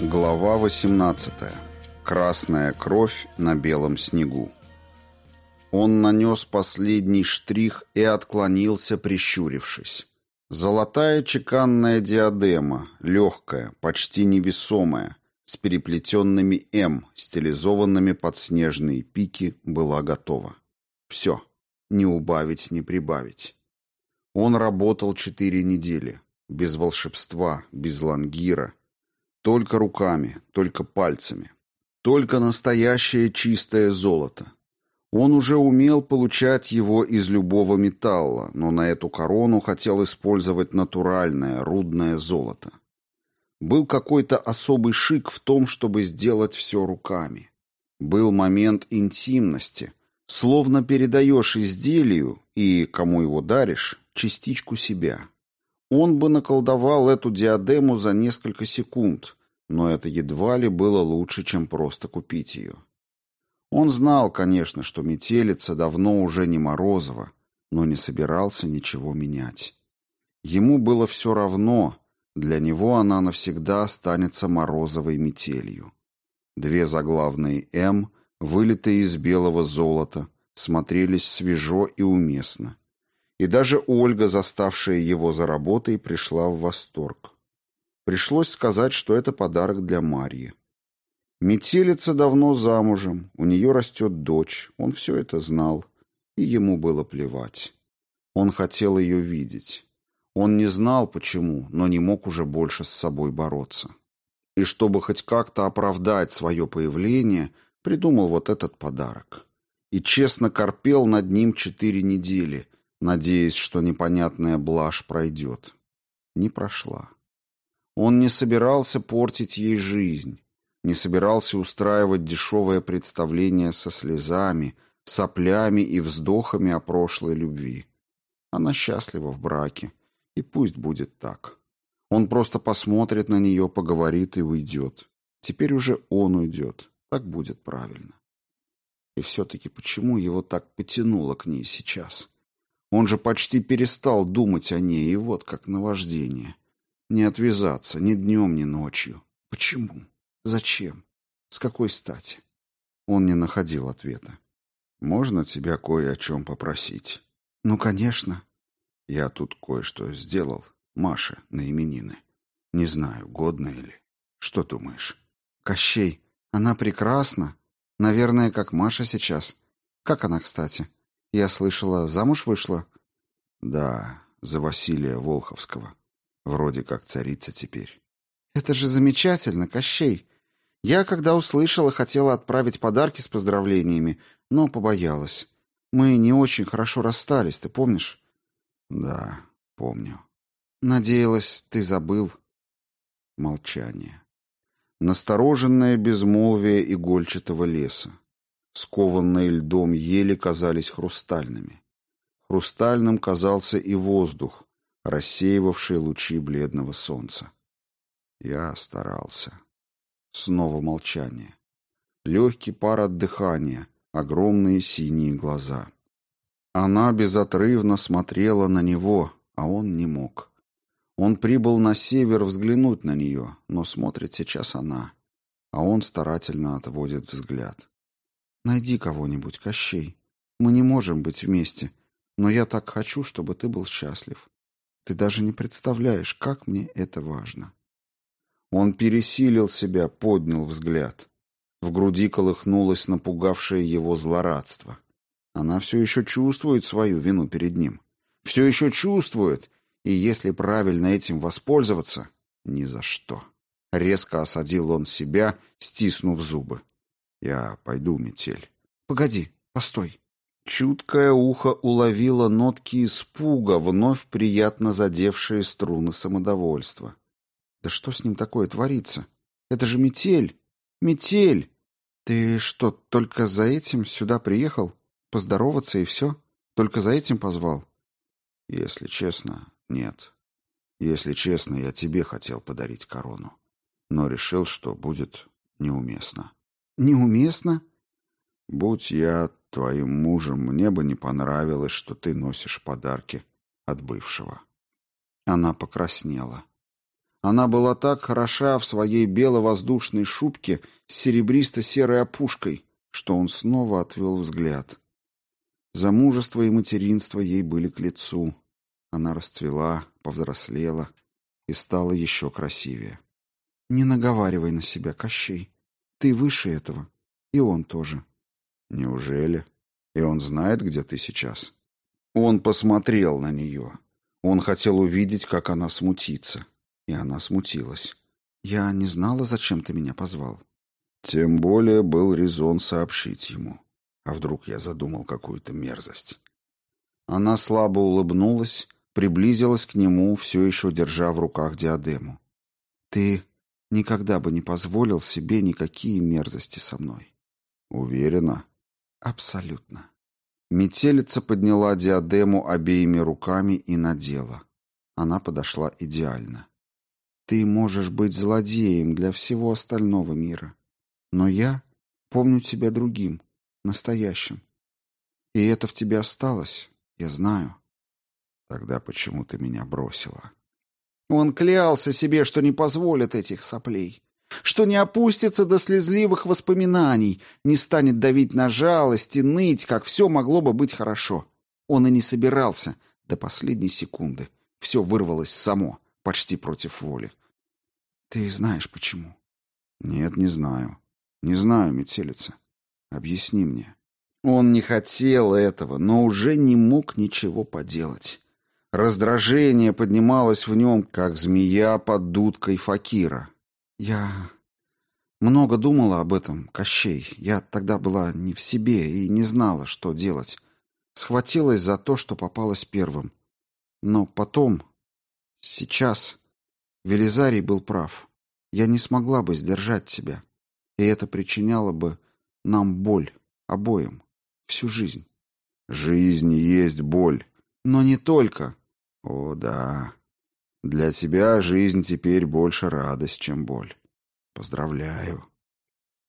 Глава 18. Красная кровь на белом снегу. Он нанес последний штрих и отклонился, прищурившись. Золотая чеканная диадема, легкая, почти невесомая, с переплетенными «М», стилизованными под снежные пики, была готова. Все. Не убавить, не прибавить. Он работал четыре недели. Без волшебства, без лангира, только руками, только пальцами. Только настоящее чистое золото. Он уже умел получать его из любого металла, но на эту корону хотел использовать натуральное, рудное золото. Был какой-то особый шик в том, чтобы сделать все руками. Был момент интимности, словно передаешь изделию и, кому его даришь, частичку себя. Он бы наколдовал эту диадему за несколько секунд, но это едва ли было лучше, чем просто купить ее. Он знал, конечно, что метелица давно уже не Морозова, но не собирался ничего менять. Ему было все равно, для него она навсегда останется Морозовой метелью. Две заглавные «М», вылитые из белого золота, смотрелись свежо и уместно. И даже Ольга, заставшая его за работой, пришла в восторг. Пришлось сказать, что это подарок для Марьи. Метелица давно замужем, у нее растет дочь, он все это знал, и ему было плевать. Он хотел ее видеть. Он не знал, почему, но не мог уже больше с собой бороться. И чтобы хоть как-то оправдать свое появление, придумал вот этот подарок. И честно корпел над ним четыре недели, надеясь, что непонятная блажь пройдет. Не прошла. Он не собирался портить ей жизнь, не собирался устраивать дешевое представление со слезами, соплями и вздохами о прошлой любви. Она счастлива в браке, и пусть будет так. Он просто посмотрит на нее, поговорит и уйдет. Теперь уже он уйдет. Так будет правильно. И все-таки почему его так потянуло к ней сейчас? Он же почти перестал думать о ней, и вот как наваждение. Не отвязаться ни днем, ни ночью. Почему? Зачем? С какой стати? Он не находил ответа. «Можно тебя кое о чем попросить?» «Ну, конечно». «Я тут кое-что сделал. Маше на именины. Не знаю, годно ли. Что думаешь?» «Кощей, она прекрасна. Наверное, как Маша сейчас. Как она, кстати?» Я слышала, замуж вышла? Да, за Василия Волховского. Вроде как царица теперь. Это же замечательно, Кощей. Я, когда услышала, хотела отправить подарки с поздравлениями, но побоялась. Мы не очень хорошо расстались, ты помнишь? Да, помню. Надеялась, ты забыл. Молчание. Настороженное безмолвие игольчатого леса. Скованные льдом ели казались хрустальными. Хрустальным казался и воздух, рассеивавший лучи бледного солнца. Я старался. Снова молчание. Легкий пар от дыхания, огромные синие глаза. Она безотрывно смотрела на него, а он не мог. Он прибыл на север взглянуть на нее, но смотрит сейчас она, а он старательно отводит взгляд. Найди кого-нибудь, Кощей. Мы не можем быть вместе, но я так хочу, чтобы ты был счастлив. Ты даже не представляешь, как мне это важно. Он пересилил себя, поднял взгляд. В груди колыхнулось напугавшее его злорадство. Она все еще чувствует свою вину перед ним. Все еще чувствует, и если правильно этим воспользоваться, ни за что. Резко осадил он себя, стиснув зубы. Я пойду, метель. Погоди, постой. Чуткое ухо уловило нотки испуга, вновь приятно задевшие струны самодовольства. Да что с ним такое творится? Это же метель! Метель! Ты что, только за этим сюда приехал? Поздороваться и все? Только за этим позвал? Если честно, нет. Если честно, я тебе хотел подарить корону. Но решил, что будет неуместно. Неуместно? Будь я твоим мужем, мне бы не понравилось, что ты носишь подарки от бывшего. Она покраснела. Она была так хороша в своей бело-воздушной шубке с серебристо-серой опушкой, что он снова отвел взгляд. Замужество и материнство ей были к лицу. Она расцвела, повзрослела и стала еще красивее. «Не наговаривай на себя, Кощей. Ты выше этого. И он тоже». «Неужели? И он знает, где ты сейчас?» Он посмотрел на нее. Он хотел увидеть, как она смутится. И она смутилась. «Я не знала, зачем ты меня позвал». Тем более был резон сообщить ему. А вдруг я задумал какую-то мерзость? Она слабо улыбнулась, приблизилась к нему, все еще держа в руках диадему. «Ты никогда бы не позволил себе никакие мерзости со мной». «Уверена?» «Абсолютно». Метелица подняла диадему обеими руками и надела. Она подошла идеально. «Ты можешь быть злодеем для всего остального мира, но я помню тебя другим, настоящим. И это в тебе осталось, я знаю. Тогда почему ты меня бросила? Он клялся себе, что не позволит этих соплей, что не опустится до слезливых воспоминаний, не станет давить на жалость и ныть, как все могло бы быть хорошо. Он и не собирался до последней секунды. Все вырвалось само, почти против воли. Ты знаешь почему? Нет, не знаю. Не знаю, метелица. Объясни мне. Он не хотел этого, но уже не мог ничего поделать. Раздражение поднималось в нем, как змея под дудкой факира. Я много думала об этом, Кощей. Я тогда была не в себе и не знала, что делать. Схватилась за то, что попалась первым. Но потом, сейчас, Велизарий был прав. Я не смогла бы сдержать себя, и это причиняло бы нам боль, обоим, всю жизнь. Жизнь есть боль, но не только. О, да. Для тебя жизнь теперь больше радость, чем боль. Поздравляю.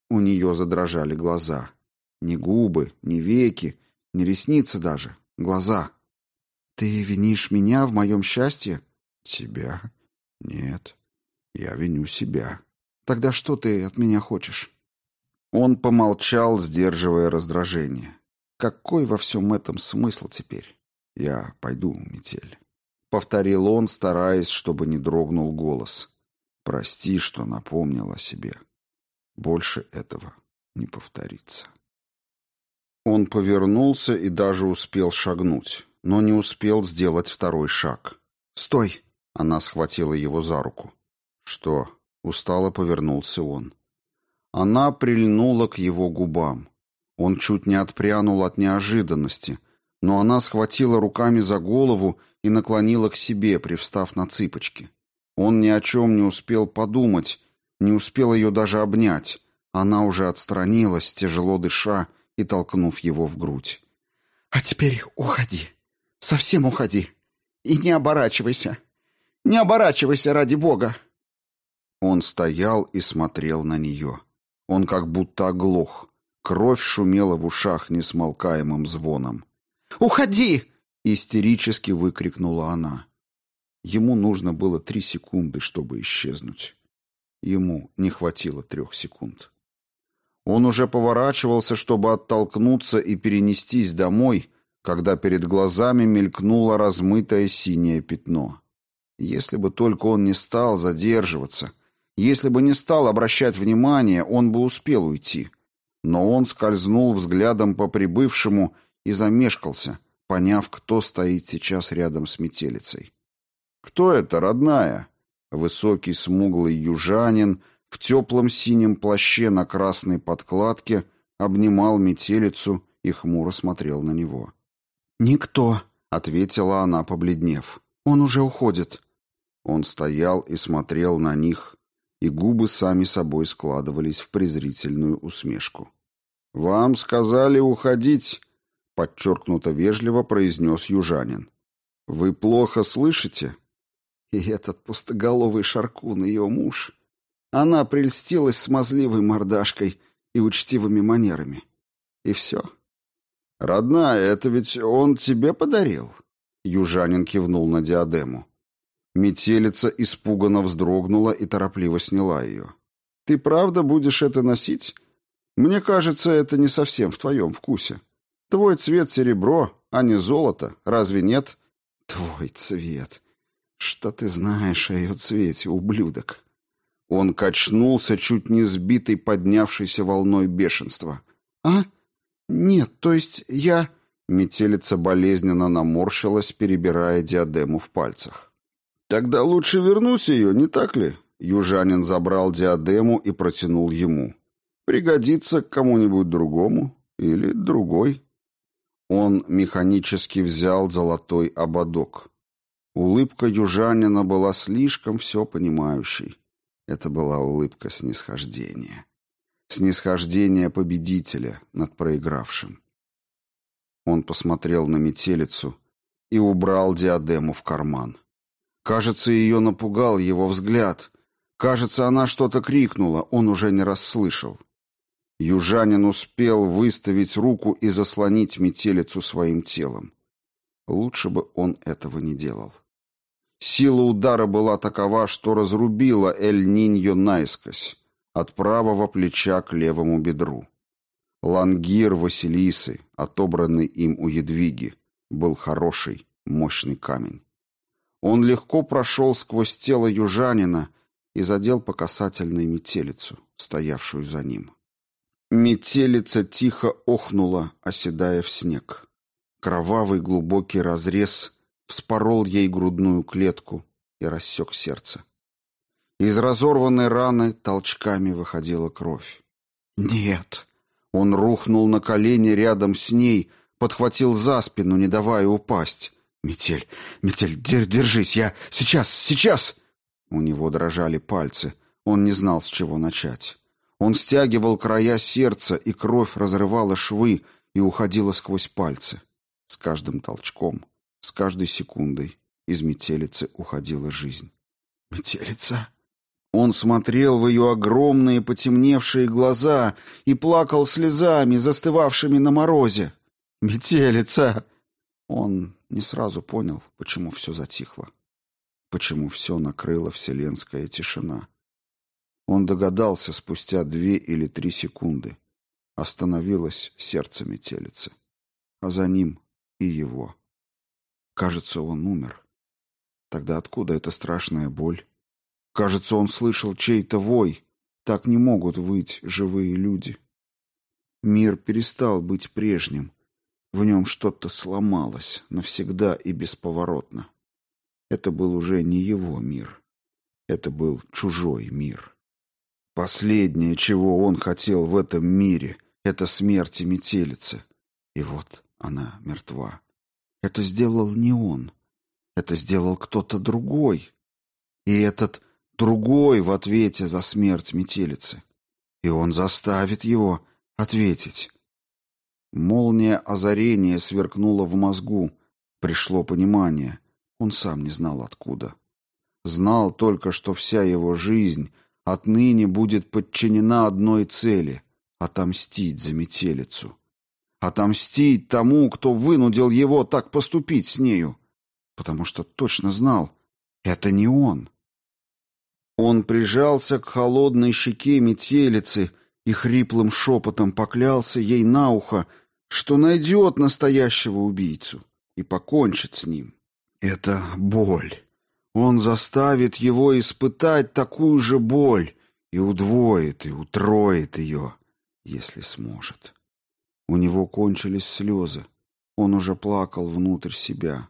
У нее задрожали глаза. Не губы, не веки, не ресницы даже. Глаза. Ты винишь меня в моем счастье? Тебя? Нет. Я виню себя. Тогда что ты от меня хочешь? Он помолчал, сдерживая раздражение. Какой во всем этом смысл теперь? Я пойду, метель. Повторил он, стараясь, чтобы не дрогнул голос. Прости, что напомнил о себе. Больше этого не повторится. Он повернулся и даже успел шагнуть, но не успел сделать второй шаг. «Стой!» — она схватила его за руку. «Что?» — устало повернулся он. Она прильнула к его губам. Он чуть не отпрянул от неожиданности, но она схватила руками за голову и наклонила к себе, привстав на цыпочки. Он ни о чем не успел подумать, не успел ее даже обнять. Она уже отстранилась, тяжело дыша и толкнув его в грудь. «А теперь уходи. Совсем уходи. И не оборачивайся. Не оборачивайся ради Бога!» Он стоял и смотрел на нее. Он как будто оглох. Кровь шумела в ушах несмолкаемым звоном. «Уходи!» — истерически выкрикнула она. Ему нужно было три секунды, чтобы исчезнуть. Ему не хватило трех секунд. Он уже поворачивался, чтобы оттолкнуться и перенестись домой, когда перед глазами мелькнуло размытое синее пятно. Если бы только он не стал задерживаться, если бы не стал обращать внимание, он бы успел уйти. Но он скользнул взглядом по прибывшему и замешкался, поняв, кто стоит сейчас рядом с метелицей. «Кто это, родная?» Высокий смуглый южанин в теплом синем плаще на красной подкладке обнимал метелицу и хмуро смотрел на него. «Никто», — ответила она, побледнев. «Он уже уходит». Он стоял и смотрел на них, и губы сами собой складывались в презрительную усмешку. «Вам сказали уходить», — подчеркнуто вежливо произнес южанин. «Вы плохо слышите?» И этот пустоголовый шаркун, ее муж. Она прельстилась смазливой мордашкой и учтивыми манерами. И все. «Родная, это ведь он тебе подарил?» Южанин кивнул на диадему. Метелица испуганно вздрогнула и торопливо сняла ее. «Ты правда будешь это носить? Мне кажется, это не совсем в твоем вкусе. Твой цвет серебро, а не золото, разве нет?» «Твой цвет. Что ты знаешь о ее цвете, ублюдок?» Он качнулся, чуть не сбитый поднявшейся волной бешенства. «А? Нет, то есть я...» Метелица болезненно наморщилась, перебирая диадему в пальцах. «Тогда лучше вернуть ее, не так ли?» Южанин забрал диадему и протянул ему. «Пригодится кому-нибудь другому или другой». Он механически взял золотой ободок. Улыбка южанина была слишком все понимающей. Это была улыбка снисхождения. Снисхождение победителя над проигравшим. Он посмотрел на метелицу и убрал диадему в карман. Кажется, ее напугал его взгляд. Кажется, она что-то крикнула, он уже не расслышал. Южанин успел выставить руку и заслонить метелицу своим телом. Лучше бы он этого не делал. Сила удара была такова, что разрубила Эль-Ниньо наискось, от правого плеча к левому бедру. Лангир Василисы, отобранный им у Едвиги, был хороший, мощный камень. Он легко прошел сквозь тело южанина и задел по касательной метелицу, стоявшую за ним. Метелица тихо охнула, оседая в снег. Кровавый глубокий разрез вспорол ей грудную клетку и рассек сердце. Из разорванной раны толчками выходила кровь. «Нет!» Он рухнул на колени рядом с ней, подхватил за спину, не давая упасть. «Метель, Метель, держись, я... Сейчас, сейчас!» У него дрожали пальцы. Он не знал, с чего начать. Он стягивал края сердца, и кровь разрывала швы и уходила сквозь пальцы. С каждым толчком с каждой секундой из метелицы уходила жизнь. «Метелица?» Он смотрел в ее огромные потемневшие глаза и плакал слезами, застывавшими на морозе. «Метелица!» Он не сразу понял, почему все затихло, почему все накрыла вселенская тишина. Он догадался спустя две или три секунды. Остановилось сердце метелицы, а за ним и его. Кажется, он умер. Тогда откуда эта страшная боль? Кажется, он слышал чей-то вой. Так не могут выть живые люди. Мир перестал быть прежним. В нем что-то сломалось навсегда и бесповоротно. Это был уже не его мир. Это был чужой мир. Последнее, чего он хотел в этом мире, это смерть и метелицы. И вот она мертва. Это сделал не он. Это сделал кто-то другой. И этот другой в ответе за смерть метелицы. И он заставит его ответить. Молния озарения сверкнула в мозгу. Пришло понимание. Он сам не знал откуда. Знал только, что вся его жизнь отныне будет подчинена одной цели — отомстить за метелицу. Отомстить тому, кто вынудил его так поступить с нею. Потому что точно знал, это не он. Он прижался к холодной щеке метелицы и хриплым шепотом поклялся ей на ухо, что найдет настоящего убийцу и покончит с ним. Это боль. Он заставит его испытать такую же боль и удвоит и утроит ее, если сможет. У него кончились слезы. Он уже плакал внутрь себя.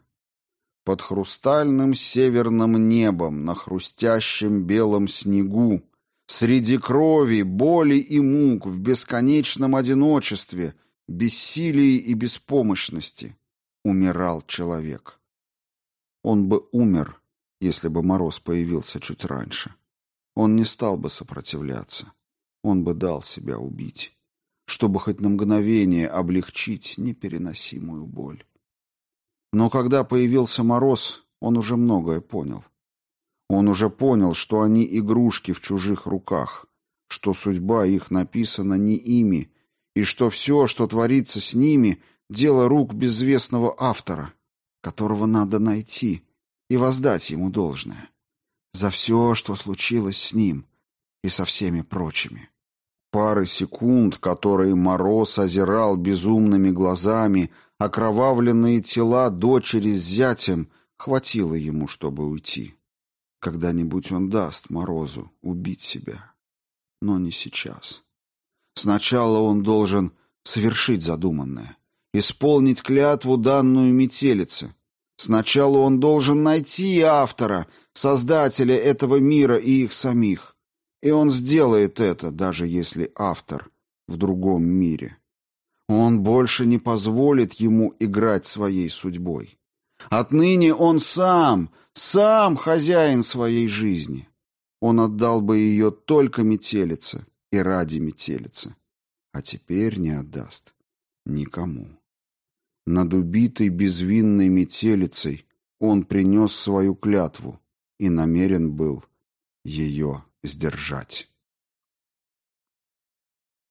Под хрустальным северным небом, на хрустящем белом снегу, среди крови, боли и мук, в бесконечном одиночестве, бессилии и беспомощности, умирал человек. Он бы умер, если бы мороз появился чуть раньше. Он не стал бы сопротивляться. Он бы дал себя убить чтобы хоть на мгновение облегчить непереносимую боль. Но когда появился мороз, он уже многое понял. Он уже понял, что они игрушки в чужих руках, что судьба их написана не ими, и что все, что творится с ними, дело рук безвестного автора, которого надо найти и воздать ему должное. За все, что случилось с ним и со всеми прочими. Пары секунд, которые Мороз озирал безумными глазами, окровавленные тела дочери с зятем, хватило ему, чтобы уйти. Когда-нибудь он даст Морозу убить себя. Но не сейчас. Сначала он должен совершить задуманное, исполнить клятву, данную метелице. Сначала он должен найти автора, создателя этого мира и их самих. И он сделает это, даже если автор в другом мире. Он больше не позволит ему играть своей судьбой. Отныне он сам, сам хозяин своей жизни. Он отдал бы ее только метелице и ради метелицы. А теперь не отдаст никому. Над убитой безвинной метелицей он принес свою клятву и намерен был ее сдержать.